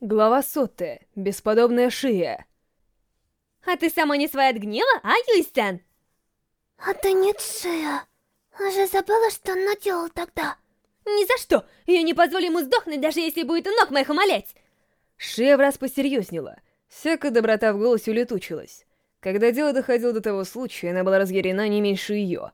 Глава сотая. Бесподобная шия. А ты сама не своя от гнева, а, Юйсян? Это не Шия. Уже забыла, что он наделал тогда. Ни за что! Я не позволю ему сдохнуть, даже если будет у ног моих умолять! Шия в раз посерьезнела. Всякая доброта в голосе улетучилась. Когда дело доходило до того случая, она была разъярена не меньше ее.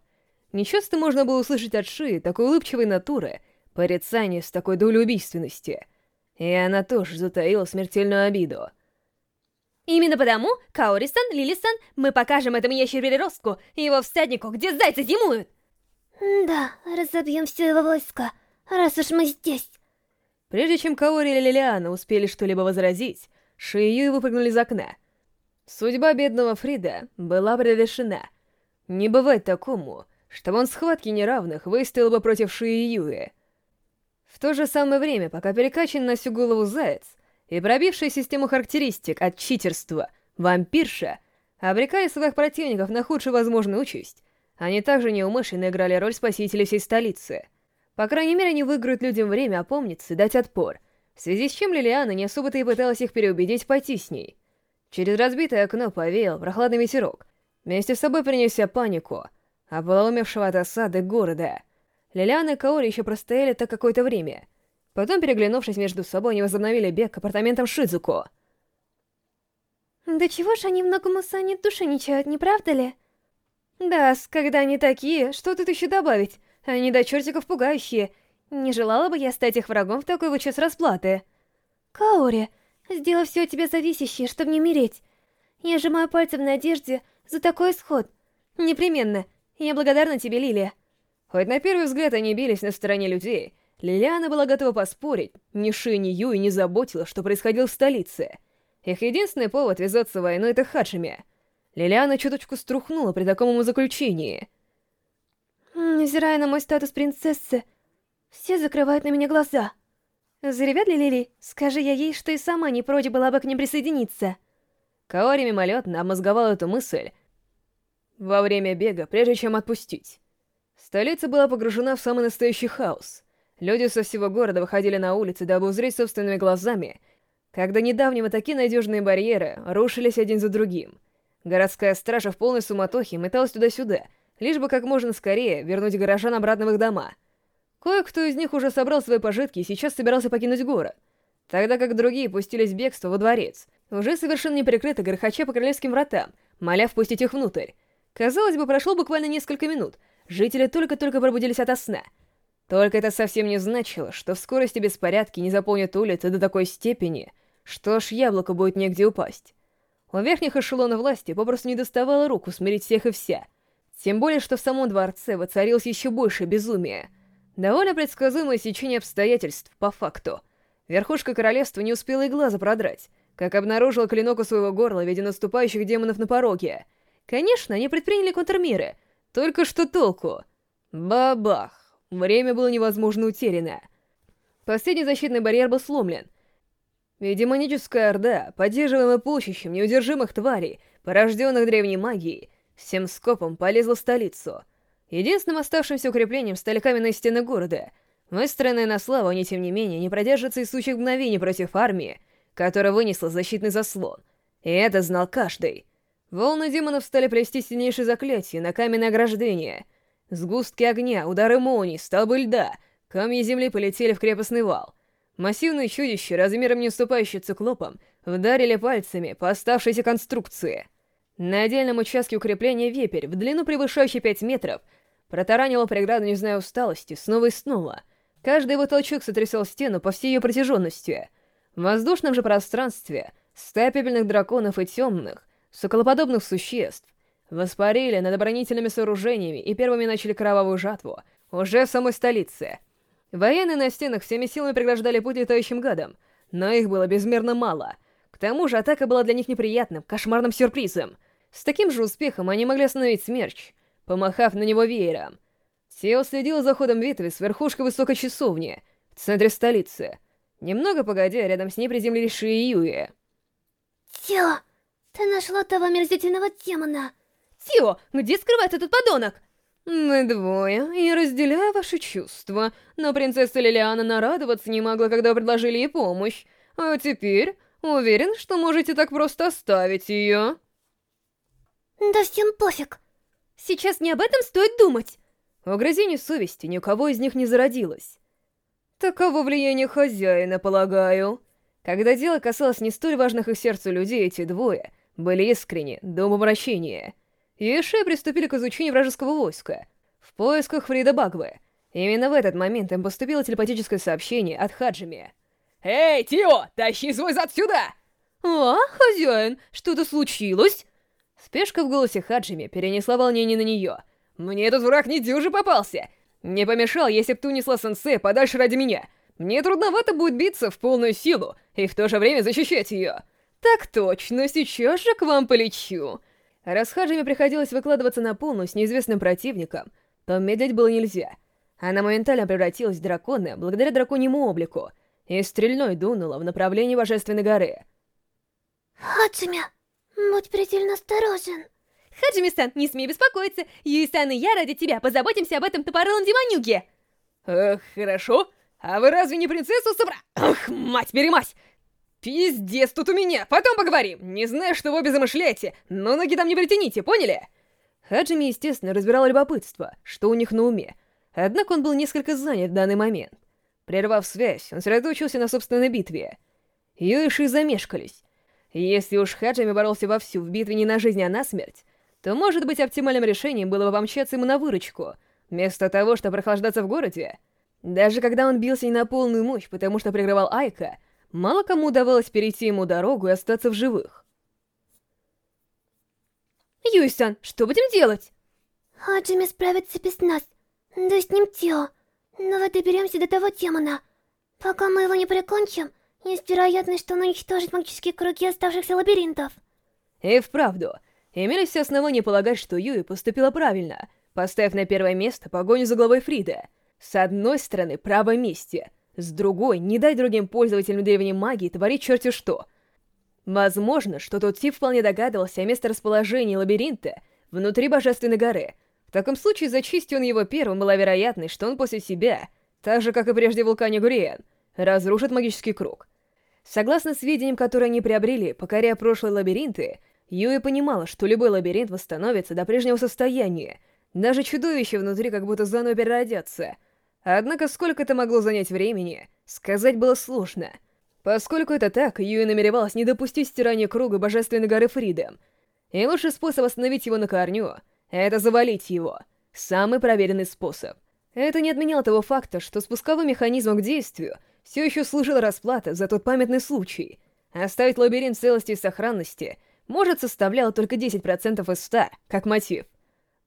Нечасто можно было услышать от Шии такой улыбчивой натуры, порицание с такой долей убийственности — и она тоже затаила смертельную обиду. Именно потому, Каори-сан, Лили-сан, мы покажем этому ящер-переростку и его всаднику, где зайцы зимуют! Да, разобьем все его войска, раз уж мы здесь. Прежде чем Каори или Лилиана успели что-либо возразить, Шию выпрыгнули из окна. Судьба бедного Фрида была предрешена. Не бывать такому, чтобы он в схватке неравных выстоял бы против Шии Юи. В то же самое время, пока перекачан на всю голову заяц и пробившая систему характеристик от читерства вампирша, обрекая своих противников на худшую возможную участь, они также неумышленно играли роль спасителей всей столицы. По крайней мере, они выиграют людям время опомниться и дать отпор, в связи с чем Лилиана не особо-то и пыталась их переубедить пойти с ней. Через разбитое окно повеял прохладный ветерок, вместе с собой принеся панику, ополоумевшего от осады города — Лилиана и Каори еще простояли так какое-то время. Потом, переглянувшись между собой, они возобновили бег к апартаментам Шидзуко. Да чего ж они многому Сане души не правда ли? Да, когда они такие, что тут еще добавить? Они до чертиков пугающие. Не желала бы я стать их врагом в такой вот час расплаты. Каори, сделай все от тебя зависящее, чтобы не умереть. Я сжимаю пальцы в надежде за такой исход. Непременно. Я благодарна тебе, Лилия. Хоть на первый взгляд они бились на стороне людей, Лилиана была готова поспорить, ни Ши, ни Юи не заботила, что происходило в столице. Их единственный повод ввязаться в войну — это Хаджими. Лилиана чуточку струхнула при таком заключении. Невзирая на мой статус принцессы, все закрывают на меня глаза. Заревят ли Лили? Скажи я ей, что и сама не против была бы к ним присоединиться. Каори мимолетно обмозговала эту мысль во время бега, прежде чем отпустить. Столица была погружена в самый настоящий хаос. Люди со всего города выходили на улицы, дабы узреть собственными глазами, когда недавнего такие надежные барьеры рушились один за другим. Городская стража в полной суматохе металась туда-сюда, лишь бы как можно скорее вернуть горожан обратно в их дома. Кое-кто из них уже собрал свои пожитки и сейчас собирался покинуть город, тогда как другие пустились в бегство во дворец, уже совершенно неприкрыто грохоча по королевским вратам, моля впустить их внутрь. Казалось бы, прошло буквально несколько минут — жители только-только пробудились ото сна. Только это совсем не значило, что в скорости беспорядки не заполнят улицы до такой степени, что аж яблоко будет негде упасть. У верхних эшелонов власти попросту не доставало руку смирить всех и вся. Тем более, что в самом дворце воцарилось еще больше безумия. Довольно предсказуемое сечение обстоятельств, по факту. Верхушка королевства не успела и глаза продрать, как обнаружила клинок у своего горла в виде наступающих демонов на пороге. Конечно, они предприняли контрмеры — только что толку? Бабах! Время было невозможно утеряно. Последний защитный барьер был сломлен. И демоническая орда, поддерживаемая полчищем неудержимых тварей, порожденных древней магией, всем скопом полезла в столицу. Единственным оставшимся укреплением стали каменные стены города. Выстроенные на славу, они, тем не менее, не продержатся и сущих мгновений против армии, которая вынесла защитный заслон. И это знал каждый. Волны демонов стали плести сильнейшие заклятия на каменное ограждение. Сгустки огня, удары молний, столбы льда, камни земли полетели в крепостный вал. Массивные чудища, размером не уступающие циклопам, вдарили пальцами по оставшейся конструкции. На отдельном участке укрепления вепрь, в длину превышающий 5 метров, протаранила преграду, не зная усталости, снова и снова. Каждый его толчок сотрясал стену по всей ее протяженности. В воздушном же пространстве стая пепельных драконов и темных — соколоподобных существ воспарили над оборонительными сооружениями и первыми начали кровавую жатву уже в самой столице. Военные на стенах всеми силами преграждали путь летающим гадам, но их было безмерно мало. К тому же атака была для них неприятным, кошмарным сюрпризом. С таким же успехом они могли остановить смерч, помахав на него веером. Тео следил за ходом ветви с верхушки высокой часовни в центре столицы. Немного погодя, рядом с ней приземлились Ши и Юи. «Тео!» Ты нашла того мерзительного демона. Тио, где скрывается этот подонок? Мы двое, и разделяю ваши чувства, но принцесса Лилиана нарадоваться не могла, когда предложили ей помощь. А теперь уверен, что можете так просто оставить ее. Да всем пофиг. Сейчас не об этом стоит думать. Угрызений совести ни у кого из них не зародилось. Таково влияние хозяина, полагаю. Когда дело касалось не столь важных их сердцу людей, эти двое были искренни, до умопомрачения. Юэши приступили к изучению вражеского войска в поисках Фрида Багвы. Именно в этот момент им поступило телепатическое сообщение от Хаджими. «Эй, Тио, тащи свой зад сюда!» «А, хозяин, что-то случилось?» Спешка в голосе Хаджими перенесла волнение на нее. «Мне этот враг не дюже попался! Не помешал, если б ты унесла сенсея подальше ради меня. Мне трудновато будет биться в полную силу и в то же время защищать ее. Так точно, сейчас же к вам полечу!» Раз приходилось выкладываться на полную с неизвестным противником, то медлить было нельзя. Она моментально превратилась в дракона благодаря драконьему облику и стрельной дунула в направлении Божественной горы. Хаджими, будь предельно осторожен. Хаджими-сан, не смей беспокоиться. Юи-сан и я ради тебя позаботимся об этом тупорылом демонюге. Эх, хорошо. А вы разве не принцессу собра... Ах, мать-перемать! Пиздец тут у меня, потом поговорим. Не знаю, что вы обе замышляете, но ноги там не притяните, поняли? Хаджими, естественно, разбирал любопытство, что у них на уме. Однако он был несколько занят в данный момент. Прервав связь, он сосредоточился на собственной битве. Юиши замешкались. Если уж Хаджими боролся вовсю в битве не на жизнь, а на смерть, то, может быть, оптимальным решением было бы помчаться ему на выручку, вместо того, чтобы прохлаждаться в городе. Даже когда он бился не на полную мощь, потому что прикрывал Айка, мало кому удавалось перейти ему дорогу и остаться в живых. Юй-сан, что будем делать? Хаджими справится без нас, да с ним Тио. Но вот доберемся до того демона. Пока мы его не прикончим, есть вероятность, что он уничтожит магические круги оставшихся лабиринтов. И вправду, имелись все основания полагать, что Юи поступила правильно, поставив на первое место погоню за главой Фрида. С одной стороны, право мести, с другой, не дать другим пользователям древней магии творить черти что. Возможно, что тот тип вполне догадывался о месторасположении лабиринта внутри Божественной горы. В таком случае, зачистил он его первым, была вероятность, что он после себя, так же, как и прежде вулкане Гуриен, разрушит магический круг. Согласно сведениям, которые они приобрели, покоряя прошлые лабиринты, Юи понимала, что любой лабиринт восстановится до прежнего состояния, даже чудовища внутри как будто заново переродятся. Однако сколько это могло занять времени, сказать было сложно. Поскольку это так, Юи намеревалась не допустить стирания круга Божественной горы Фридом. И лучший способ остановить его на корню — это завалить его. Самый проверенный способ. Это не отменяло того факта, что спусковым механизмом к действию — все еще служила расплата за тот памятный случай. Оставить лабиринт целости и сохранности может составляло только 10% из 100, как мотив.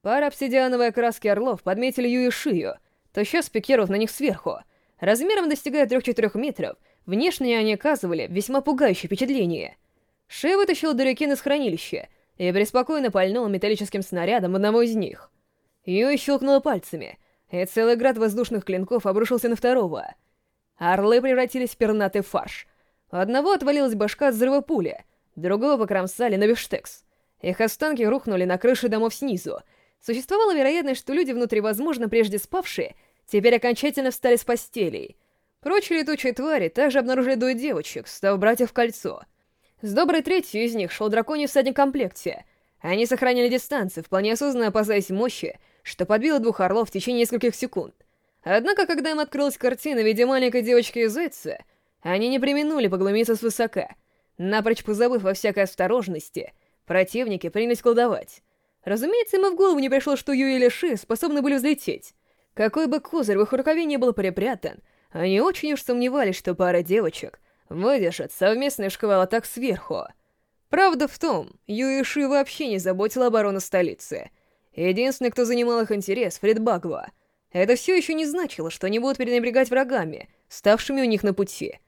Пара обсидиановой окраски орлов подметили Ю и Шию, то сейчас пикируют на них сверху. Размером достигая 3-4 метров, внешне они оказывали весьма пугающее впечатление. Ши вытащил Дурикин из хранилища и преспокойно пальнул металлическим снарядом одного из них. Юи щелкнула пальцами, и целый град воздушных клинков обрушился на второго — Орлы превратились в пернатый фарш. У одного отвалилась башка от взрыва пули, другого покромсали на бифштекс. Их останки рухнули на крыши домов снизу. Существовала вероятность, что люди внутри, возможно, прежде спавшие, теперь окончательно встали с постелей. Прочие летучие твари также обнаружили двое девочек, став братьев в кольцо. С доброй третью из них шел драконий всадник комплекте. Они сохраняли дистанцию, вполне осознанно опасаясь мощи, что подбило двух орлов в течение нескольких секунд. Однако, когда им открылась картина в виде маленькой девочки из зайца, они не применули поглумиться свысока. Напрочь позабыв во всякой осторожности, противники принялись колдовать. Разумеется, им и в голову не пришло, что Юи или Ши способны были взлететь. Какой бы козырь в их рукаве не был припрятан, они очень уж сомневались, что пара девочек выдержит совместный шквал атак сверху. Правда в том, Юи Ши вообще не заботила оборону столицы. Единственный, кто занимал их интерес, Фрид Багва — это все еще не значило, что они будут пренебрегать врагами, ставшими у них на пути.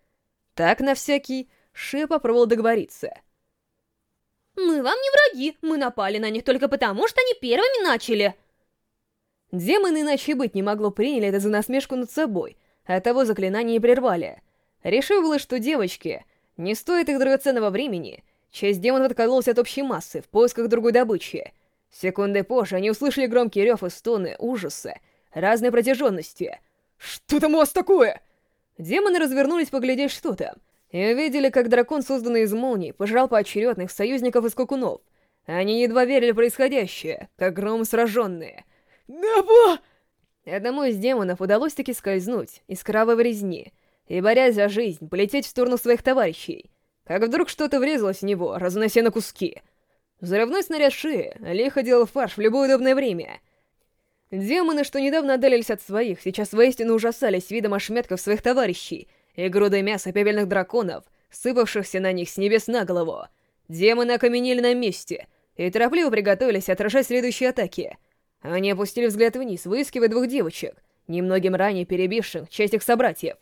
Так, на всякий, Ше попробовал договориться. «Мы вам не враги, мы напали на них только потому, что они первыми начали!» Демоны иначе быть не могло приняли это за насмешку над собой, а того заклинания не прервали. Решив было, что девочки не стоит их драгоценного времени, часть демонов откололась от общей массы в поисках другой добычи. Секунды позже они услышали громкий рев и стоны ужаса, разной протяженности. «Что там у вас такое?» Демоны развернулись поглядеть, что там. и увидели, как дракон, созданный из молний, пожрал поочередных союзников из кукунов. Они едва верили в происходящее, как гром сраженные. «Набо!» Одному из демонов удалось таки скользнуть из кровавой резни и, борясь за жизнь, полететь в сторону своих товарищей, как вдруг что-то врезалось в него, разнося на куски. Взрывной снаряд шеи лихо делал фарш в любое удобное время. Демоны, что недавно отдалились от своих, сейчас воистину ужасались видом ошметков своих товарищей и грудой мяса пепельных драконов, сыпавшихся на них с небес на голову. Демоны окаменели на месте и торопливо приготовились отражать следующие атаки — они опустили взгляд вниз, выискивая двух девочек, немногим ранее перебивших часть их собратьев.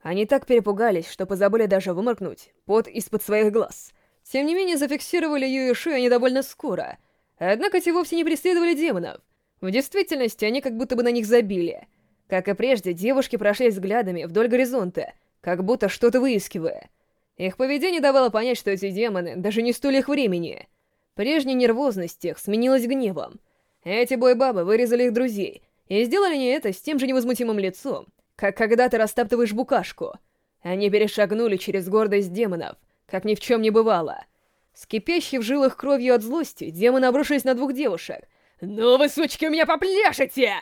Они так перепугались, что позабыли даже выморкнуть пот из-под своих глаз. Тем не менее, зафиксировали Ю и Ши они довольно скоро. Однако те вовсе не преследовали демонов. В действительности, они как будто бы на них забили. Как и прежде, девушки прошли взглядами вдоль горизонта, как будто что-то выискивая. Их поведение давало понять, что эти демоны даже не стоили их времени. Прежняя нервозность их сменилась гневом. Эти бойбабы вырезали их друзей, и сделали они это с тем же невозмутимым лицом, как когда ты растаптываешь букашку. Они перешагнули через гордость демонов, как ни в чем не бывало. С в жилах кровью от злости, демоны обрушились на двух девушек. «Ну вы, сучки, у меня попляшете!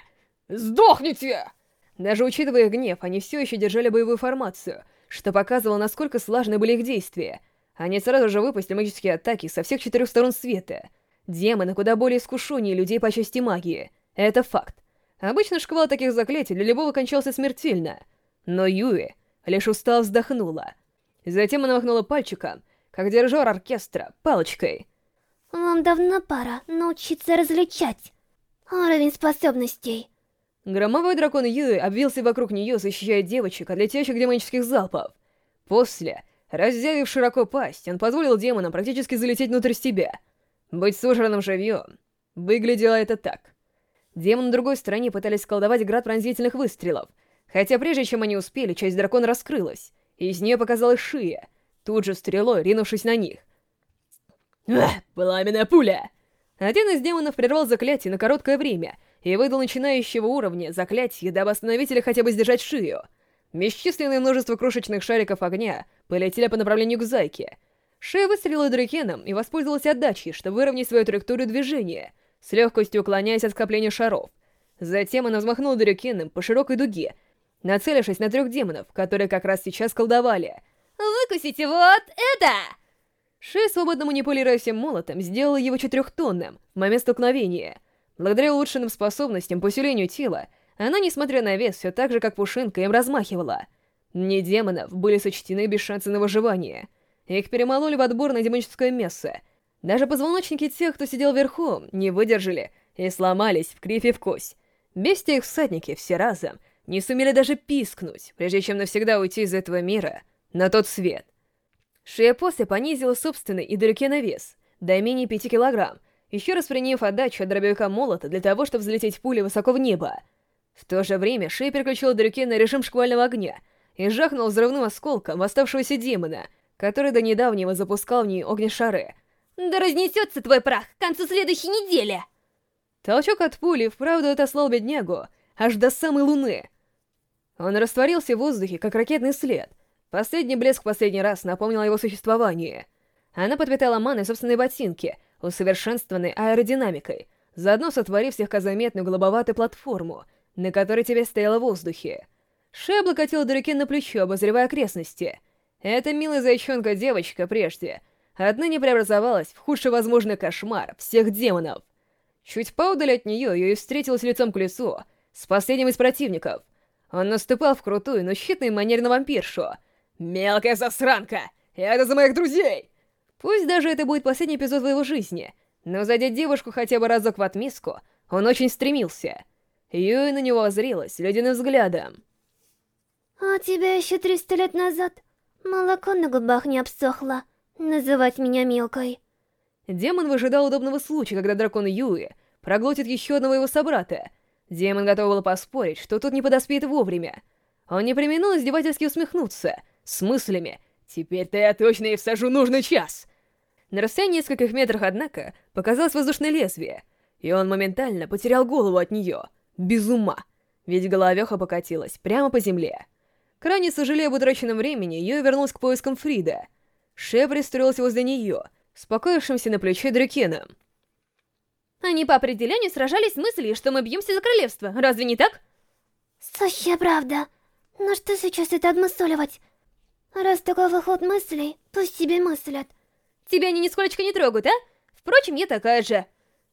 Сдохните!» Даже учитывая их гнев, они все еще держали боевую формацию, что показывало, насколько слажены были их действия. Они сразу же выпустили магические атаки со всех четырех сторон света — Демоны куда более искушеннее людей по части магии. Это факт. Обычно шквал таких заклятий для любого кончался смертельно. Но Юи лишь устал вздохнула. Затем она махнула пальчиком, как дирижер оркестра, палочкой. «Вам давно пора научиться различать уровень способностей». Громовой дракон Юи обвился вокруг нее, защищая девочек от летящих демонических залпов. После, разъявив широко пасть, он позволил демонам практически залететь внутрь себя — быть суженным живьем. Выглядело это так. Демоны другой стороне пытались колдовать град пронзительных выстрелов, хотя прежде чем они успели, часть дракона раскрылась, и из нее показалась шия, тут же стрелой ринувшись на них. Эх, пламенная пуля! Один из демонов прервал заклятие на короткое время и выдал начинающего уровня заклятие, дабы остановить или хотя бы сдержать шию. Бесчисленное множество крошечных шариков огня полетели по направлению к Зайке, Шея выстрелила дракеном и воспользовалась отдачей, чтобы выровнять свою траекторию движения, с легкостью уклоняясь от скопления шаров. Затем она взмахнула дракеном по широкой дуге, нацелившись на трех демонов, которые как раз сейчас колдовали. «Выкусите вот это!» Шея, свободно манипулируя всем молотом, сделала его четырехтонным в момент столкновения. Благодаря улучшенным способностям по усилению тела, она, несмотря на вес, все так же, как пушинка, им размахивала. Не демонов были сочтены без шанса на выживание — их перемололи в отборное демоническое мясо. Даже позвоночники тех, кто сидел верхом, не выдержали и сломались в кривь и в кость. Бестия их всадники все разом не сумели даже пискнуть, прежде чем навсегда уйти из этого мира на тот свет. Шея после понизила собственный и далеке на вес, до менее пяти килограмм, еще раз приняв отдачу от дробовика молота для того, чтобы взлететь пулей высоко в небо. В то же время Шея переключила Дрюке на режим шквального огня и жахнул взрывным осколком оставшегося демона — который до недавнего запускал в ней огнешары. «Да разнесется твой прах к концу следующей недели!» Толчок от пули вправду отослал беднягу аж до самой луны. Он растворился в воздухе, как ракетный след. Последний блеск в последний раз напомнил о его существовании. Она подпитала маной собственной ботинки, усовершенствованной аэродинамикой, заодно сотворив слегка заметную голубоватую платформу, на которой тебе стояла в воздухе. Шея облокотила Дорюкен на плечо, обозревая окрестности — эта милая зайчонка-девочка прежде отныне преобразовалась в худший возможный кошмар всех демонов. Чуть поудаль от нее ее и встретилась лицом к лицу с последним из противников. Он наступал в крутую, но щитную манер на вампиршу. «Мелкая засранка! Это за моих друзей!» Пусть даже это будет последний эпизод в его жизни, но задеть девушку хотя бы разок в отместку он очень стремился. Юй на него озрелась ледяным взглядом. «А тебя еще 300 лет назад Молоко на губах не обсохло. Называть меня мелкой. Демон выжидал удобного случая, когда дракон Юи проглотит еще одного его собрата. Демон готов был поспорить, что тот не подоспеет вовремя. Он не применил издевательски усмехнуться, с мыслями «Теперь-то я точно и всажу нужный час!» На расстоянии нескольких метров, однако, показалось воздушное лезвие, и он моментально потерял голову от нее, без ума, ведь головеха покатилась прямо по земле. Крайне сожалея об утраченном времени, Юй вернулась к поискам Фрида. Ше пристроился возле нее, спокоившимся на плече Дрюкеном. Они по определению сражались с мыслью, что мы бьемся за королевство, разве не так? Сущая правда. Но что сейчас это обмысливать? Раз такой выход мыслей, пусть себе мыслят. Тебя они нисколько не трогают, а? Впрочем, я такая же.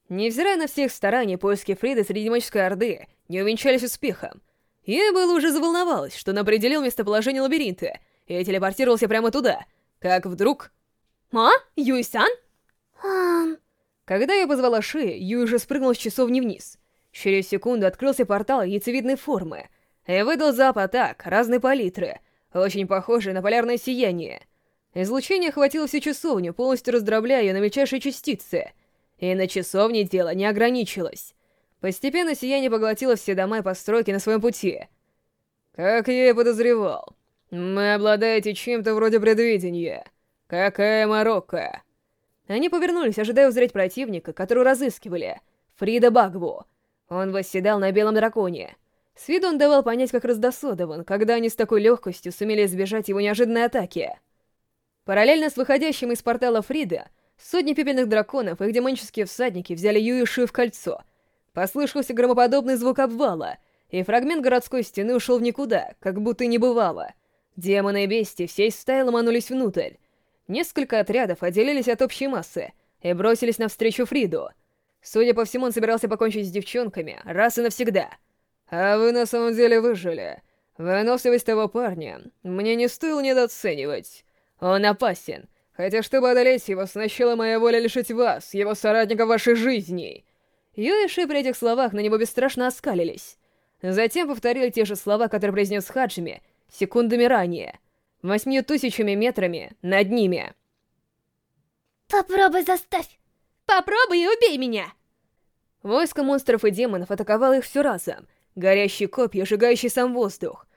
Невзирая на всех стараний, поиски Фрида среди магической орды не увенчались успехом. Я было уже заволновалась, что он определил местоположение лабиринта и телепортировался прямо туда, как вдруг... А? Юй-сан? Когда я позвала Ши, Юй уже спрыгнул с часовни вниз. Через секунду открылся портал яйцевидной формы и выдал запад атак разной палитры, очень похожий на полярное сияние. Излучение охватило всю часовню, полностью раздробляя ее на мельчайшие частицы. И на часовне дело не ограничилось. Постепенно сияние поглотило все дома и постройки на своем пути. Как я и подозревал, мы обладаете чем-то вроде предвидения. Какая Марокко! Они повернулись, ожидая узреть противника, которого разыскивали. Фрида Багву. Он восседал на белом драконе. С виду он давал понять, как раздосодован, когда они с такой легкостью сумели избежать его неожиданной атаки. Параллельно с выходящим из портала Фрида, сотни пепельных драконов и их демонические всадники взяли Юиши в кольцо. Послышался громоподобный звук обвала, и фрагмент городской стены ушел в никуда, как будто и не бывало. Демоны и бести всей стаи ломанулись внутрь. Несколько отрядов отделились от общей массы и бросились навстречу Фриду. Судя по всему, он собирался покончить с девчонками раз и навсегда. А вы на самом деле выжили. Выносливость того парня мне не стоило недооценивать. Он опасен. Хотя, чтобы одолеть его, сначала моя воля лишить вас, его соратников, вашей жизни. Ю и Ши при этих словах на него бесстрашно оскалились. Затем повторили те же слова, которые произнес Хаджими секундами ранее. Восьмью тысячами метрами над ними. Попробуй заставь. Попробуй и убей меня! Войско монстров и демонов атаковало их все разом. Горящие копья, сжигающие сам воздух.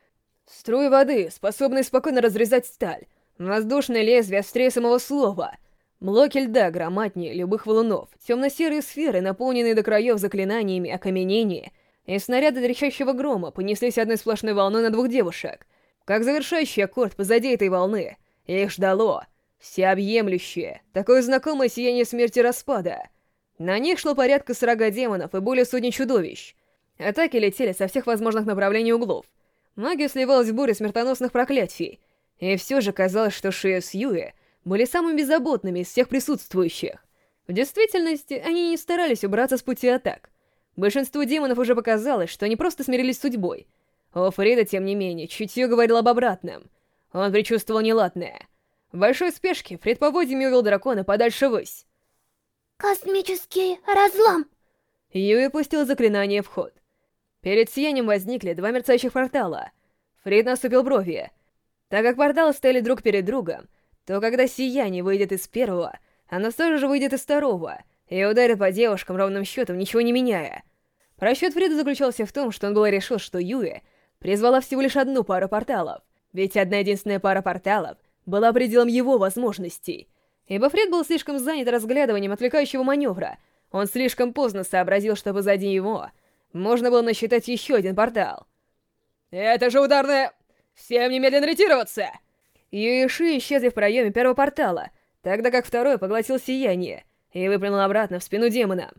Струи воды, способные спокойно разрезать сталь. Воздушное лезвие острее самого слова. Блоки льда громаднее любых валунов. Темно-серые сферы, наполненные до краев заклинаниями окаменения, и снаряды трещащего грома понеслись одной сплошной волной на двух девушек. Как завершающий аккорд позади этой волны, их ждало всеобъемлющее, такое знакомое сияние смерти распада. На них шло порядка сорога демонов и более сотни чудовищ. Атаки летели со всех возможных направлений углов. Магия сливалась в буре смертоносных проклятий, и все же казалось, что Шия с Юэ были самыми беззаботными из всех присутствующих. В действительности, они не старались убраться с пути атак. Большинству демонов уже показалось, что они просто смирились с судьбой. У Фрида, тем не менее, чутье говорил об обратном. Он предчувствовал неладное. В большой спешке Фрид поводьями увел дракона подальше ввысь. Космический разлом! Юи пустил заклинание в ход. Перед сиянием возникли два мерцающих портала. Фрид наступил брови — так как порталы стояли друг перед другом, то когда сияние выйдет из первого, оно тоже же выйдет из второго, и ударит по девушкам ровным счетом, ничего не меняя. Просчет Фрида заключался в том, что он было решил, что Юэ призвала всего лишь одну пару порталов, ведь одна единственная пара порталов была пределом его возможностей. Ибо Фред был слишком занят разглядыванием отвлекающего маневра, он слишком поздно сообразил, что позади его можно было насчитать еще один портал. «Это же ударная...» Всем немедленно ретироваться!» Юиши исчезли в проеме первого портала, тогда как второй поглотил сияние и выплюнул обратно в спину демона.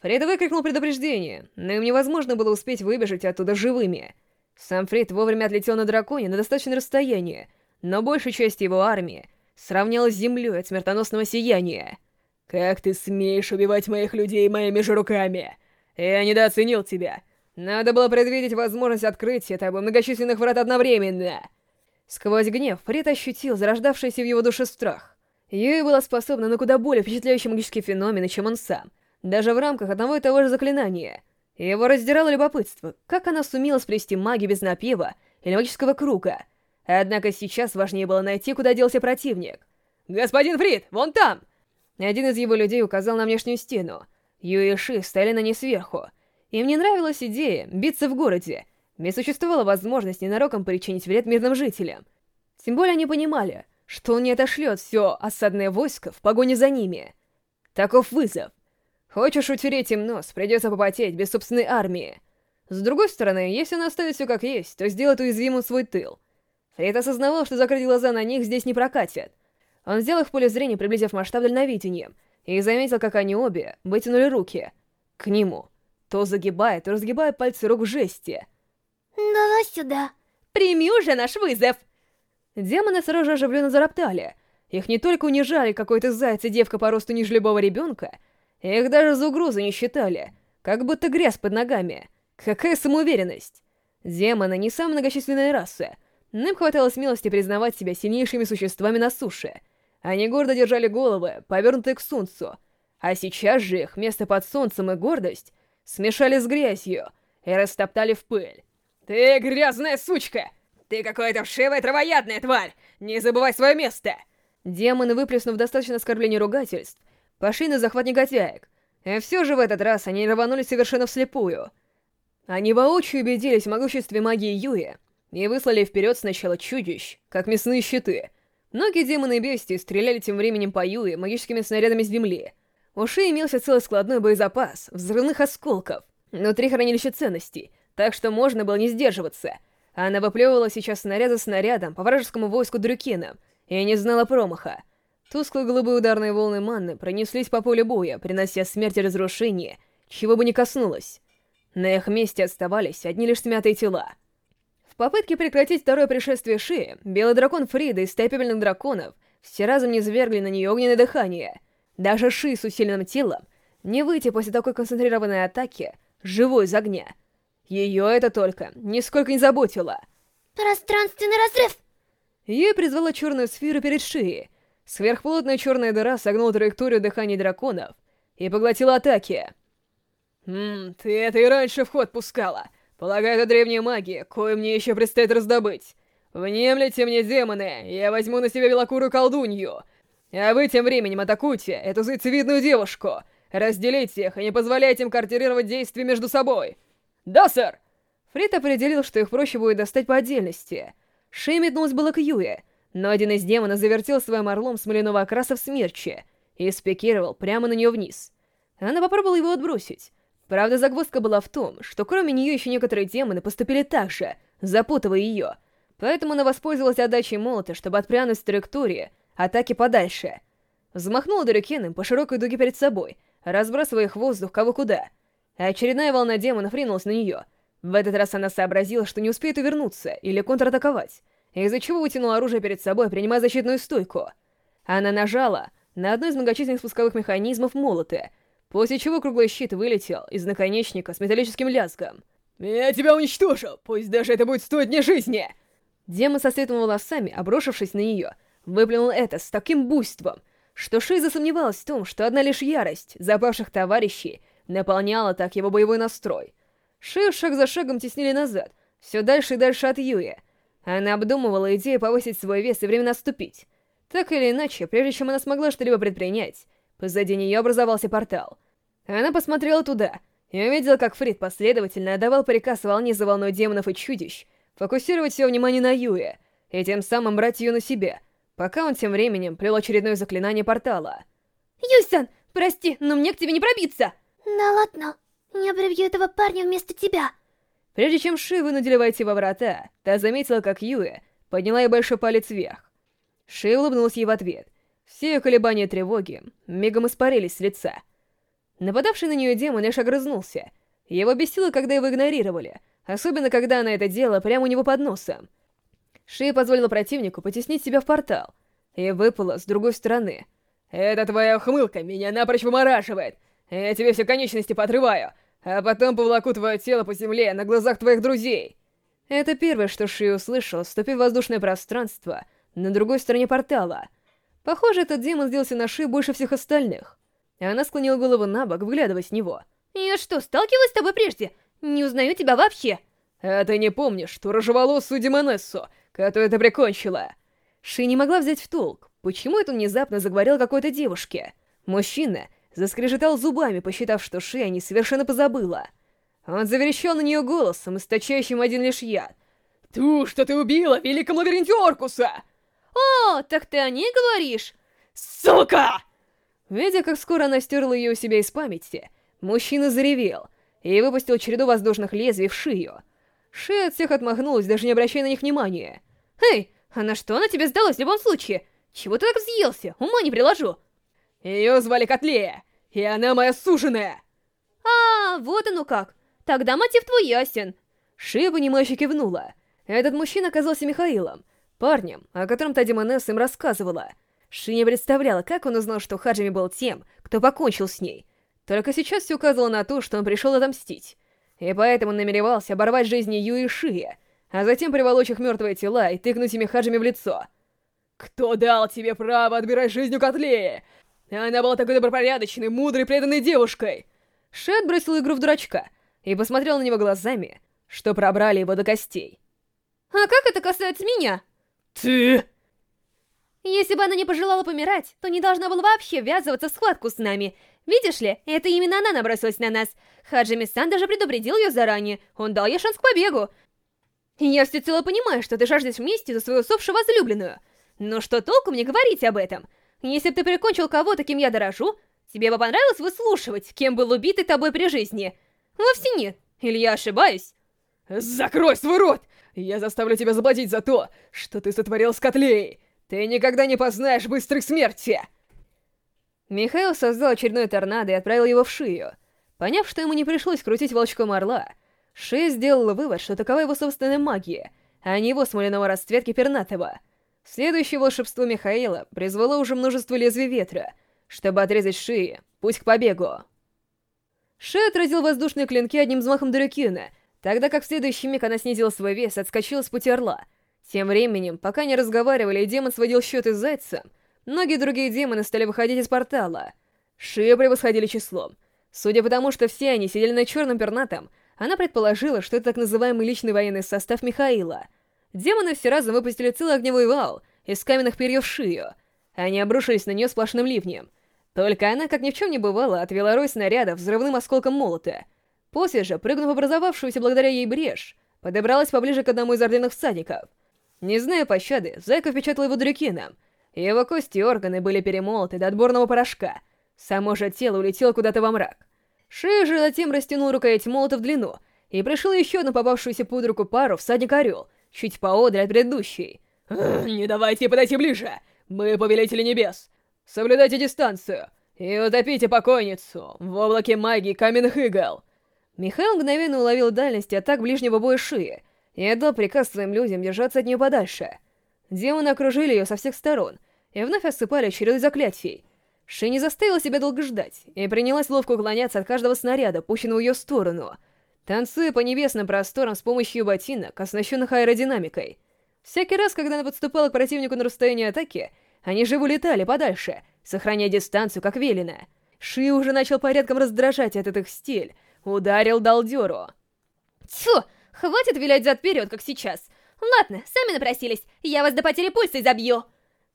Фред выкрикнул предупреждение, но им невозможно было успеть выбежать оттуда живыми. Сам Фред вовремя отлетел на драконе на достаточное расстояние, но большая часть его армии сравнялась с землей от смертоносного сияния. «Как ты смеешь убивать моих людей моими же руками? Я недооценил тебя!» Надо было предвидеть возможность открытия тобой многочисленных врат одновременно. Сквозь гнев Фред ощутил зарождавшийся в его душе страх. Юи была способна на куда более впечатляющие магические феномены, чем он сам, даже в рамках одного и того же заклинания. Его раздирало любопытство, как она сумела сплести магию без напева или магического круга. Однако сейчас важнее было найти, куда делся противник. «Господин Фрид, вон там!» Один из его людей указал на внешнюю стену. Юи и Ши стояли на ней сверху, им не нравилась идея биться в городе, ведь существовала возможность ненароком причинить вред мирным жителям. Тем более они понимали, что он не отошлет все осадное войско в погоне за ними. Таков вызов. Хочешь утереть им нос, придется попотеть без собственной армии. С другой стороны, если он оставит все как есть, то сделает уязвимым свой тыл. Фред осознавал, что закрыть глаза на них здесь не прокатит. Он взял их в поле зрения, приблизив масштаб дальновидением, и заметил, как они обе вытянули руки к нему, то загибая, то разгибая пальцы рук в жесте. Давай сюда. Прими уже наш вызов! Демоны сразу же оживленно зароптали. Их не только унижали какой-то заяц и девка по росту ниже любого ребенка, их даже за угрозы не считали, как будто грязь под ногами. Какая самоуверенность! Демоны не самая многочисленная раса, но им хватало смелости признавать себя сильнейшими существами на суше. Они гордо держали головы, повернутые к солнцу, а сейчас же их место под солнцем и гордость смешали с грязью и растоптали в пыль. «Ты грязная сучка! Ты какая-то вшивая травоядная тварь! Не забывай свое место!» Демоны, выплеснув достаточно оскорблений ругательств, пошли на захват негодяек. И все же в этот раз они рванулись совершенно вслепую. Они воочию убедились в могуществе магии Юи и выслали вперед сначала чудищ, как мясные щиты. Многие демоны и бестии стреляли тем временем по Юи магическими снарядами с земли. У Ши имелся целый складной боезапас взрывных осколков, внутри хранилища ценностей, так что можно было не сдерживаться. Она выплевывала сейчас снаряд за снарядом по вражескому войску Дрюкина и не знала промаха. Тусклые голубые ударные волны манны пронеслись по полю боя, принося смерть и разрушение, чего бы ни коснулось. На их месте оставались одни лишь смятые тела. В попытке прекратить второе пришествие Ши, белый дракон Фрида и стая драконов все разом не звергли на нее огненное дыхание. Даже Ши с усиленным телом не выйти после такой концентрированной атаки живой из огня. Ее это только нисколько не заботило. Пространственный разрыв! Ей призвала черную сферу перед шеей. Сверхплотная черная дыра согнула траекторию дыхания драконов и поглотила атаки. «Ммм, ты это и раньше в ход пускала. Полагаю, это древняя магия, кое мне еще предстоит раздобыть. Внемлите мне, демоны, я возьму на себя белокурую колдунью. А вы тем временем атакуйте эту зайцевидную девушку. Разделите их и не позволяйте им координировать действия между собой. Да, сэр!» Фрид определил, что их проще будет достать по отдельности. Шей метнулась было к Юе, но один из демонов завертел своим орлом смоляного окраса в смерче и спикировал прямо на нее вниз. Она попробовала его отбросить. Правда, загвоздка была в том, что кроме нее еще некоторые демоны поступили так же, запутывая ее. Поэтому она воспользовалась отдачей молота, чтобы отпрянуть с траектории атаки подальше. Взмахнула Дорюкеном по широкой дуге перед собой, разбрасывая их в воздух кого куда. А очередная волна демонов ринулась на нее. В этот раз она сообразила, что не успеет увернуться или контратаковать, из-за чего вытянула оружие перед собой, принимая защитную стойку. Она нажала на одно из многочисленных спусковых механизмов молота, после чего круглый щит вылетел из наконечника с металлическим лязгом. «Я тебя уничтожу, пусть даже это будет стоить мне жизни!» Демон со светлыми волосами, обрушившись на нее, выплюнул это с таким буйством, что Ши засомневалась в том, что одна лишь ярость запавших товарищей наполняла так его боевой настрой. Шею шаг за шагом теснили назад, все дальше и дальше от Юи. Она обдумывала идею повысить свой вес и временно отступить. Так или иначе, прежде чем она смогла что-либо предпринять, позади нее образовался портал. Она посмотрела туда и увидела, как Фрид последовательно отдавал приказ волне за волной демонов и чудищ фокусировать все внимание на Юе и тем самым брать ее на себя — пока он тем временем плел очередное заклинание портала. «Юйсан, прости, но мне к тебе не пробиться!» «Да ладно, я прибью этого парня вместо тебя!» Прежде чем Ши вынудили войти во врата, та заметила, как Юэ подняла ей большой палец вверх. Ши улыбнулась ей в ответ. Все ее колебания тревоги мигом испарились с лица. Нападавший на нее демон лишь огрызнулся. Его бесило, когда его игнорировали, особенно когда она это делала прямо у него под носом. Шия позволила противнику потеснить себя в портал и выпала с другой стороны. «Это твоя ухмылка меня напрочь вымораживает! Я тебе все конечности подрываю, а потом повлаку твое тело по земле на глазах твоих друзей!» Это первое, что Ши услышал, ступив в воздушное пространство на другой стороне портала. Похоже, этот демон сделался на Ши больше всех остальных. Она склонила голову на бок, вглядываясь в него. «Я что, сталкивалась с тобой прежде? Не узнаю тебя вообще!» «А ты не помнишь ту рыжеволосую демонессу, которую ты прикончила?» Ши не могла взять в толк, почему это внезапно заговорил какой-то девушке. Мужчина заскрежетал зубами, посчитав, что Ши не совершенно позабыла. Он заверещал на нее голосом, источающим один лишь яд. «Ту, что ты убила в великом лабиринте Оркуса!» «О, так ты о ней говоришь?» «Сука!» Видя, как скоро она стерла ее у себя из памяти, мужчина заревел и выпустил череду воздушных лезвий в шею. Шея от всех отмахнулась, даже не обращая на них внимания. Эй, а на что она тебе сдалась в любом случае? Чего ты так взъелся? Ума не приложу. Ее звали Котлея, и она моя суженая. А, вот оно как. Тогда мотив твой ясен. Шия, понимающе кивнула. Этот мужчина оказался Михаилом, парнем, о котором Тадима Несс им рассказывала. Ши не представляла, как он узнал, что Хаджими был тем, кто покончил с ней. Только сейчас все указывало на то, что он пришел отомстить. И поэтому намеревался оборвать жизни Ю и Шия, а затем приволочь их мертвые тела и тыкнуть ими Хаджими в лицо. «Кто дал тебе право отбирать жизнь у Котлеи? Она была такой добропорядочной, мудрой, преданной девушкой!» Ши бросил игру в дурачка и посмотрел на него глазами, что пробрали его до костей. «А как это касается меня?» «Ты...» Если бы она не пожелала помирать, то не должна была вообще ввязываться в схватку с нами. Видишь ли, это именно она набросилась на нас. Хаджими-сан даже предупредил ее заранее. Он дал ей шанс к побегу. Я всецело понимаю, что ты жаждешь мести за свою усопшую возлюбленную. Но что толку мне говорить об этом? Если бы ты прикончил кого-то, кем я дорожу, тебе бы понравилось выслушивать, кем был убитый тобой при жизни? Вовсе нет. Или я ошибаюсь? Закрой свой рот! Я заставлю тебя заплатить за то, что ты сотворил с Котлеей. Ты никогда не познаешь быстрой смерти!» Михаил создал очередной торнадо и отправил его в шею. Поняв, что ему не пришлось крутить волчком орла, Ши сделал вывод, что такова его собственная магия, а не его смоляного расцветки пернатого. Следующее волшебство Михаила призвало уже множество лезвий ветра, чтобы отрезать шеи, путь к побегу. Ши отразил воздушные клинки одним взмахом Дурюкина, тогда как в следующий миг она снизила свой вес и отскочила с пути орла — тем временем, пока не разговаривали и демон сводил счеты с зайцем, многие другие демоны стали выходить из портала. Шия превосходили числом. Судя по тому, что все они сидели на черном пернатом, она предположила, что это так называемый личный военный состав Михаила. Демоны все разом выпустили целый огневой вал из каменных перьев Шию. Они обрушились на нее сплошным ливнем. Только она, как ни в чем не бывало, отвела рой снарядов взрывным осколком молота. После же, прыгнув в образовавшуюся благодаря ей брешь, подобралась поближе к одному из орденных всадников — не зная пощады, Зайка впечатал его дрюкином. Его кости и органы были перемолоты до отборного порошка. Само же тело улетело куда-то во мрак. Шея же затем растянул рукоять молота в длину и пришел еще одну попавшуюся под руку пару всадник-орел, чуть поодаль от предыдущей. «Не давайте подойти ближе! Мы повелители небес! Соблюдайте дистанцию и утопите покойницу в облаке магии каменных игл!» Михаил мгновенно уловил дальность атак ближнего боя Шии, и отдал приказ своим людям держаться от нее подальше. Демоны окружили ее со всех сторон и вновь осыпали чередой заклятий. Ши не заставила себя долго ждать и принялась ловко уклоняться от каждого снаряда, пущенного в ее сторону, танцуя по небесным просторам с помощью ботинок, оснащенных аэродинамикой. Всякий раз, когда она подступала к противнику на расстоянии атаки, они же улетали подальше, сохраняя дистанцию, как велено. Ши уже начал порядком раздражать этот их стиль, ударил Далдеру. «Тьфу! Хватит вилять зад вперед, как сейчас. Ладно, сами напросились, я вас до потери пульса изобью.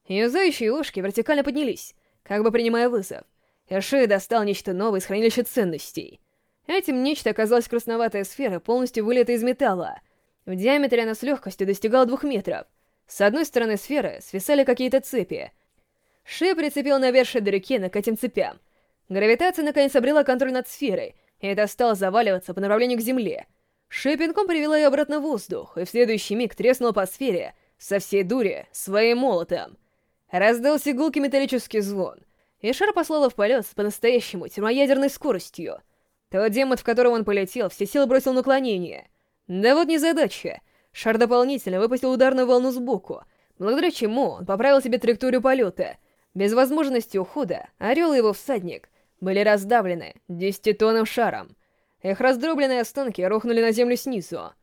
Юзающие ушки вертикально поднялись, как бы принимая вызов. Эши достал нечто новое из хранилища ценностей. Этим нечто оказалась красноватая сфера, полностью вылета из металла. В диаметре она с легкостью достигала двух метров. С одной стороны сферы свисали какие-то цепи. Ши прицепил навершие Дорюкена к этим цепям. Гравитация наконец обрела контроль над сферой, и это стало заваливаться по направлению к Земле — Шиппингом привела ее обратно в воздух, и в следующий миг треснула по сфере со всей дури своим молотом. Раздался гулкий металлический звон, и шар послала в полет с по-настоящему термоядерной скоростью. Тот демон, в котором он полетел, все силы бросил на уклонение. Да вот незадача. Шар дополнительно выпустил ударную волну сбоку, благодаря чему он поправил себе траекторию полета. Без возможности ухода Орел и его всадник были раздавлены десятитонным шаром. Их раздробленные останки рухнули на землю снизу.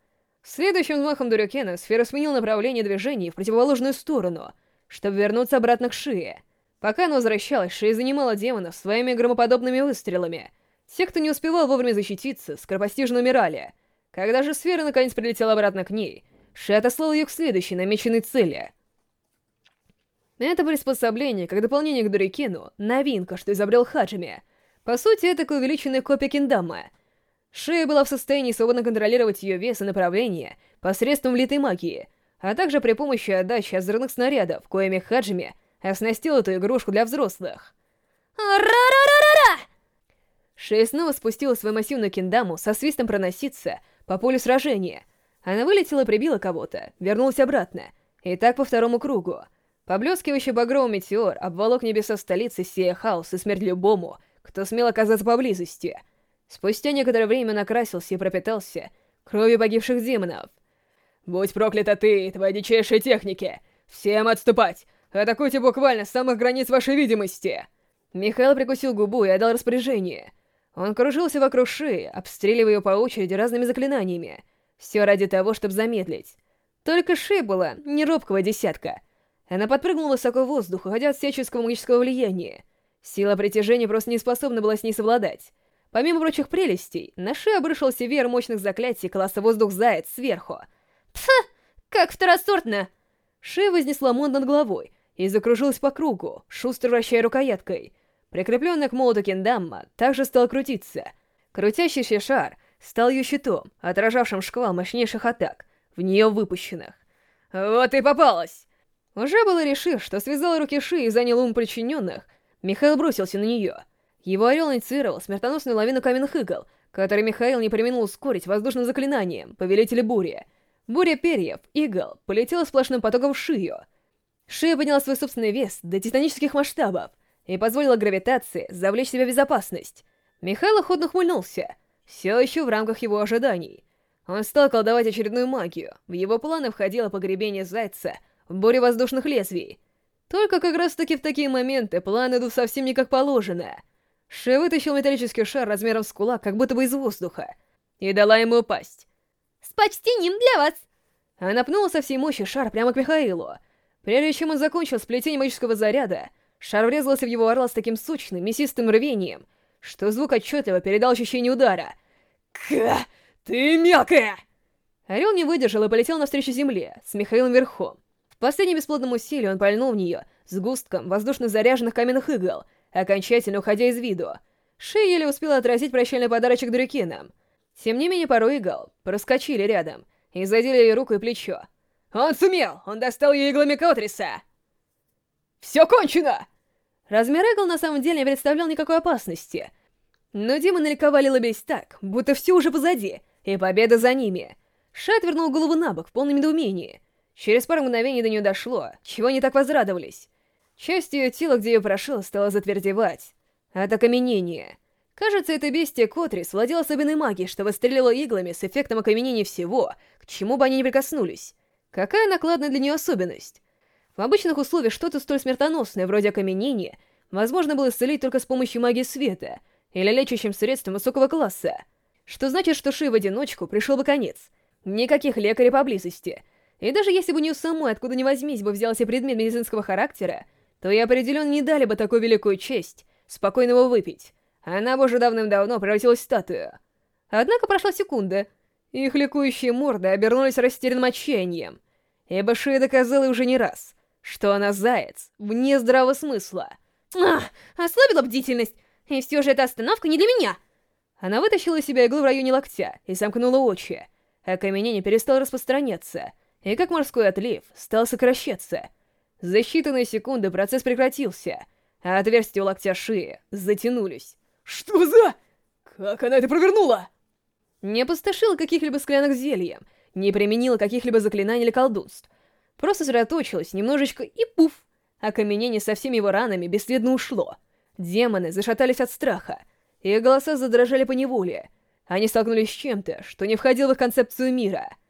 Следующим взмахом Дурюкена сфера сменил направление движения в противоположную сторону, чтобы вернуться обратно к Шие. Пока она возвращалась, Шия занимала демонов своими громоподобными выстрелами. Те, кто не успевал вовремя защититься, скоропостижно умирали. Когда же сфера наконец прилетела обратно к ней, Шия отослал ее к следующей намеченной цели. Это приспособление, как дополнение к Дурикену, новинка, что изобрел Хаджими. По сути, это увеличенная копия Киндама — Шея была в состоянии свободно контролировать ее вес и направление посредством влитой магии, а также при помощи отдачи озорных снарядов, коими Хаджими оснастил эту игрушку для взрослых. Ра-ра-ра-ра-ра! Шея снова спустила свою массивную киндаму со свистом проноситься по полю сражения. Она вылетела и прибила кого-то, вернулась обратно, И так по второму кругу. Поблескивающий багровый метеор обволок небеса столицы, сея хаос и смерть любому, кто смел оказаться поблизости. Спустя некоторое время накрасился и пропитался кровью погибших демонов. «Будь проклята ты твои дичайшие техники! Всем отступать! Атакуйте буквально с самых границ вашей видимости!» Михаил прикусил губу и отдал распоряжение. Он кружился вокруг шеи, обстреливая ее по очереди разными заклинаниями. Все ради того, чтобы замедлить. Только шея была не робкого десятка. Она подпрыгнула высоко в воздух, уходя от всяческого магического влияния. Сила притяжения просто не способна была с ней совладать. Помимо прочих прелестей, на шею обрушился веер мощных заклятий класса воздух-заяц сверху. Пф, как второсортно! Шея вознесла мон над головой и закружилась по кругу, шустро вращая рукояткой. Прикрепленный к молоту кендамма также стал крутиться. Крутящийся шар стал ее щитом, отражавшим шквал мощнейших атак, в нее выпущенных. «Вот и попалась!» Уже было решив, что связал руки Ши и занял ум подчиненных, Михаил бросился на нее. Его орел инициировал смертоносную лавину каменных игл, который Михаил не применил ускорить воздушным заклинанием, повелителя бури. Буря перьев, игл, полетела сплошным потоком в шию. Шия подняла свой собственный вес до титанических масштабов и позволила гравитации завлечь себя в безопасность. Михаил охотно хмыльнулся, все еще в рамках его ожиданий. Он стал колдовать очередную магию. В его планы входило погребение Зайца в буре воздушных лезвий. Только как раз-таки в такие моменты планы идут совсем не как положено. Ше вытащил металлический шар размером с кулак, как будто бы из воздуха, и дала ему упасть. «С почтением для вас!» Она пнула со всей мощи шар прямо к Михаилу. Прежде чем он закончил сплетение магического заряда, шар врезался в его орла с таким сочным, мясистым рвением, что звук отчетливо передал ощущение удара. «Ка! Ты мелкая!» Орел не выдержал и полетел навстречу земле, с Михаилом верхом. В последнем бесплодном усилии он пальнул в нее с густком воздушно заряженных каменных игл, окончательно уходя из виду. Шея еле успела отразить прощальный подарочек Дрюкином. Тем не менее, пару игл проскочили рядом и задели ей руку и плечо. «Он сумел! Он достал ее иглами Котриса!» «Все кончено!» Размер игл на самом деле не представлял никакой опасности. Но демоны ликовали лобясь так, будто все уже позади, и победа за ними. Ша отвернул голову на бок в полном недоумении. Через пару мгновений до нее дошло, чего они так возрадовались. Часть ее тела, где ее прошила, стала затвердевать. От окаменения. Кажется, это бестия Котрис владела особенной магией, что выстрелила иглами с эффектом окаменения всего, к чему бы они ни прикоснулись. Какая накладная для нее особенность? В обычных условиях что-то столь смертоносное, вроде окаменения, возможно было исцелить только с помощью магии света или лечащим средством высокого класса. Что значит, что Ши в одиночку пришел бы конец. Никаких лекарей поблизости — и даже если бы у нее самой откуда ни возьмись бы взялся предмет медицинского характера, то ей определенно не дали бы такую великую честь спокойно его выпить. Она бы уже давным-давно превратилась в статую. Однако прошла секунда, и их ликующие морды обернулись растерянным отчаянием, ибо Шея доказала уже не раз, что она заяц, вне здравого смысла. Ах, ослабила бдительность, и все же эта остановка не для меня. Она вытащила из себя иглу в районе локтя и замкнула очи, а каменение перестало распространяться — и как морской отлив стал сокращаться. За считанные секунды процесс прекратился, а отверстия у локтя шеи затянулись. «Что за...» «Как она это провернула?» Не опустошила каких-либо склянок зельем, не применила каких-либо заклинаний или колдунств. Просто сосредоточилась немножечко и пуф! Окаменение со всеми его ранами бесследно ушло. Демоны зашатались от страха, их голоса задрожали по неволе. Они столкнулись с чем-то, что не входило в их концепцию мира —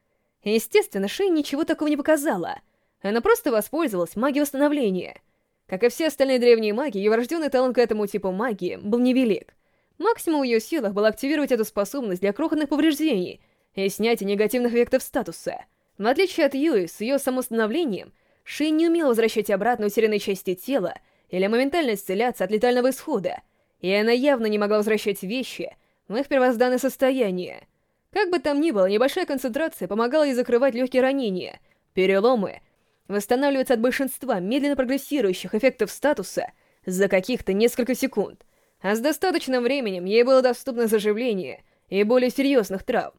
Естественно, Шей ничего такого не показала. Она просто воспользовалась магией восстановления. Как и все остальные древние маги, ее врожденный талант к этому типу магии был невелик. Максимум в ее силах было активировать эту способность для крохотных повреждений и снятия негативных эффектов статуса. В отличие от Юи, с ее самоустановлением, Ши не умела возвращать обратно утерянные части тела или моментально исцеляться от летального исхода, и она явно не могла возвращать вещи в их первозданное состояние. Как бы там ни было, небольшая концентрация помогала ей закрывать легкие ранения, переломы, восстанавливаться от большинства медленно прогрессирующих эффектов статуса за каких-то несколько секунд, а с достаточным временем ей было доступно заживление и более серьезных травм.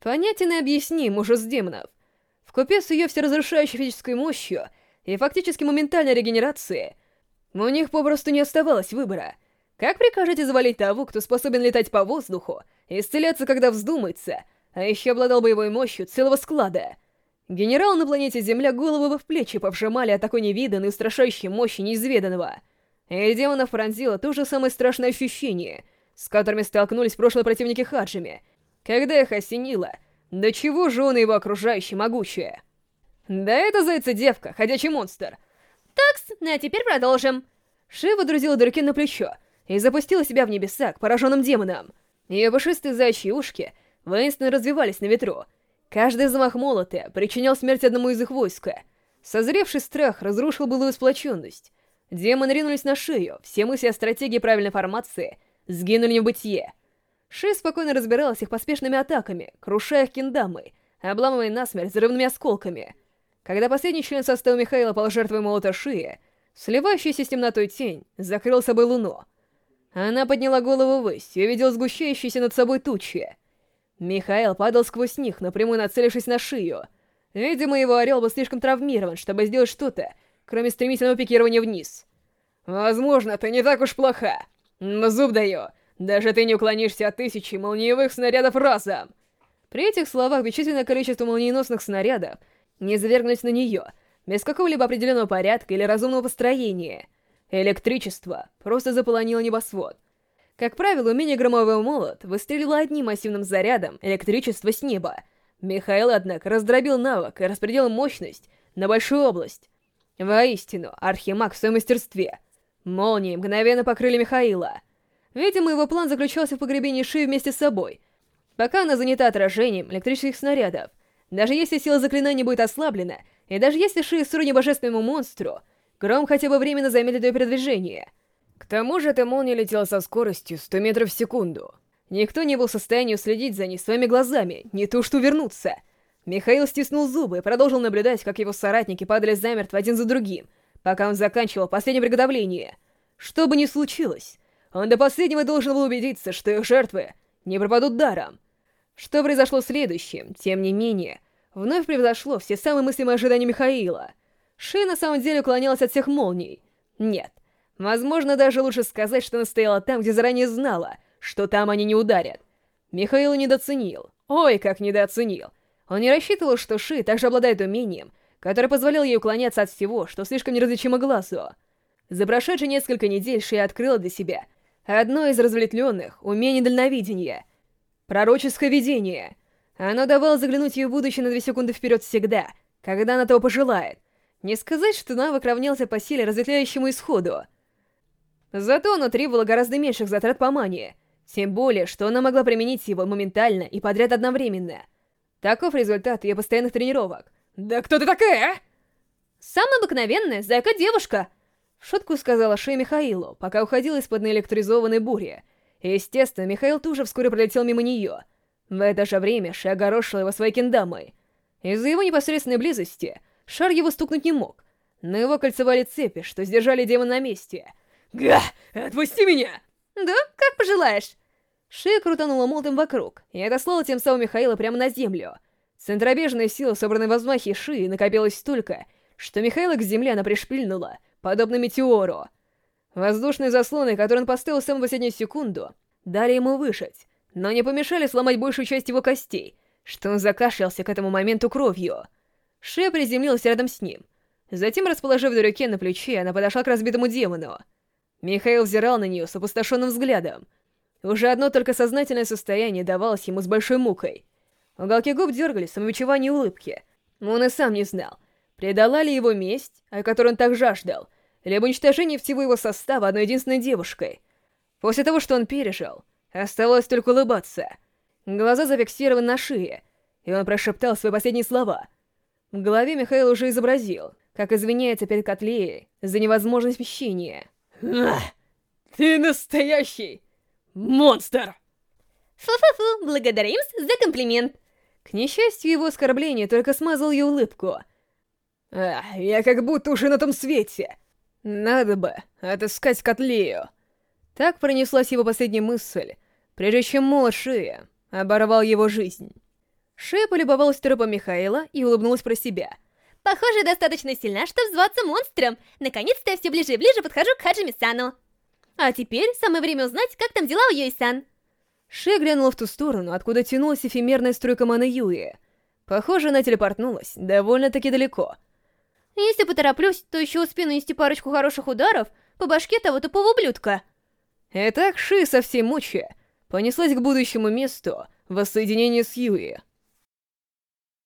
Понятен и объясним ужас демонов. Вкупе с ее всеразрушающей физической мощью и фактически моментальной регенерацией, у них попросту не оставалось выбора. Как прикажете завалить того, кто способен летать по воздуху исцеляться, когда вздумается, а еще обладал боевой мощью целого склада. Генерал на планете Земля голову бы в плечи повжимали от такой невиданной устрашающей мощи неизведанного. И демонов пронзило то же самое страшное ощущение, с которыми столкнулись прошлые противники Хаджими, когда их осенило, да чего же он и его окружающий могучее. Да это зайца-девка, ходячий монстр. Такс, ну а теперь продолжим. Ши водрузила дырки на плечо и запустила себя в небеса к пораженным демонам. Ее пушистые зайчьи ушки воинственно развивались на ветру, Каждый замах молота причинял смерть одному из их войска. Созревший страх разрушил былую сплоченность. Демоны ринулись на шею, все мысли о стратегии правильной формации сгинули в бытие. Ши спокойно разбиралась их поспешными атаками, крушая их киндамы, обламывая насмерть взрывными осколками. Когда последний член состава Михаила пал жертвой молота Шии, сливающаяся с темнотой тень закрыл собой луну. Она подняла голову ввысь и увидела сгущающиеся над собой тучи. Михаил падал сквозь них, напрямую нацелившись на шею. Видимо, его орел был слишком травмирован, чтобы сделать что-то, кроме стремительного пикирования вниз. «Возможно, ты не так уж плоха, но зуб даю, даже ты не уклонишься от тысячи молниевых снарядов разом!» При этих словах бесчисленное количество молниеносных снарядов не заверглось на нее, без какого-либо определенного порядка или разумного построения. Электричество просто заполонило небосвод. Как правило, умение громового молот выстрелило одним массивным зарядом электричества с неба. Михаил, однако, раздробил навык и распределил мощность на большую область. Воистину, архимаг в своем мастерстве. Молнии мгновенно покрыли Михаила. Видимо, его план заключался в погребении Ши вместе с собой. Пока она занята отражением электрических снарядов, даже если сила заклинания будет ослаблена, и даже если Ши сродни божественному монстру, Гром хотя бы временно замедлит ее передвижение — к тому же эта молния летела со скоростью 100 метров в секунду. Никто не был в состоянии следить за ней своими глазами, не то что вернуться. Михаил стиснул зубы и продолжил наблюдать, как его соратники падали замертво один за другим, пока он заканчивал последнее приготовление. Что бы ни случилось, он до последнего должен был убедиться, что их жертвы не пропадут даром. Что произошло следующим, тем не менее, вновь превзошло все самые мыслимые ожидания Михаила. Ши на самом деле уклонялась от всех молний. Нет, Возможно, даже лучше сказать, что она стояла там, где заранее знала, что там они не ударят. Михаил недооценил. Ой, как недооценил. Он не рассчитывал, что Ши также обладает умением, которое позволяло ей уклоняться от всего, что слишком неразличимо глазу. За прошедшие несколько недель Ши открыла для себя одно из разветвленных умений дальновидения — пророческое видение. Оно давало заглянуть в будущее на две секунды вперед всегда, когда она того пожелает. Не сказать, что навык равнялся по силе разветвляющему исходу — Зато оно требовало гораздо меньших затрат по мане. Тем более, что она могла применить его моментально и подряд одновременно. Таков результат ее постоянных тренировок. «Да кто ты такая, а?» «Самая обыкновенная зайка-девушка!» Шутку сказала Шей Михаилу, пока уходила из-под наэлектризованной бури. Естественно, Михаил тоже вскоре пролетел мимо нее. В это же время Шей огорошила его своей кендамой. Из-за его непосредственной близости шар его стукнуть не мог, но его кольцевали цепи, что сдержали демона на месте — Га! Отпусти меня! Да, как пожелаешь. Шея крутанула молотом вокруг, и отослала тем самым Михаила прямо на землю. Центробежная сила, собранной в взмахе шеи, накопилась столько, что Михаила к земле она пришпильнула, подобно метеору. Воздушные заслоны, которые он поставил в самую последнюю секунду, дали ему выжить, но не помешали сломать большую часть его костей, что он закашлялся к этому моменту кровью. Шея приземлилась рядом с ним. Затем, расположив руке на плече, она подошла к разбитому демону. Михаил взирал на нее с опустошенным взглядом. Уже одно только сознательное состояние давалось ему с большой мукой. Уголки губ дергались в самобичевании улыбки. Он и сам не знал, предала ли его месть, о которой он так жаждал, либо уничтожение всего его состава одной единственной девушкой. После того, что он пережил, оставалось только улыбаться. Глаза зафиксированы на шее, и он прошептал свои последние слова. В голове Михаил уже изобразил, как извиняется перед Котлеей за невозможность пищения. Ты настоящий монстр! Фу-фу-фу, благодарим за комплимент. К несчастью, его оскорбление только смазал ее улыбку. А, я как будто уже на том свете. Надо бы отыскать Котлею. Так пронеслась его последняя мысль, прежде чем молот Шия оборвал его жизнь. Шия полюбовалась трупом Михаила и улыбнулась про себя — Похоже, достаточно сильна, чтобы зваться монстром. Наконец-то я все ближе и ближе подхожу к Хаджими-сану. А теперь самое время узнать, как там дела у Юи-сан. Ши глянула в ту сторону, откуда тянулась эфемерная стройка Маны Юи. Похоже, она телепортнулась довольно-таки далеко. Если потороплюсь, то еще успею нанести парочку хороших ударов по башке того тупого ублюдка. Итак, Ши со всей мочи понеслась к будущему месту воссоединения с Юи.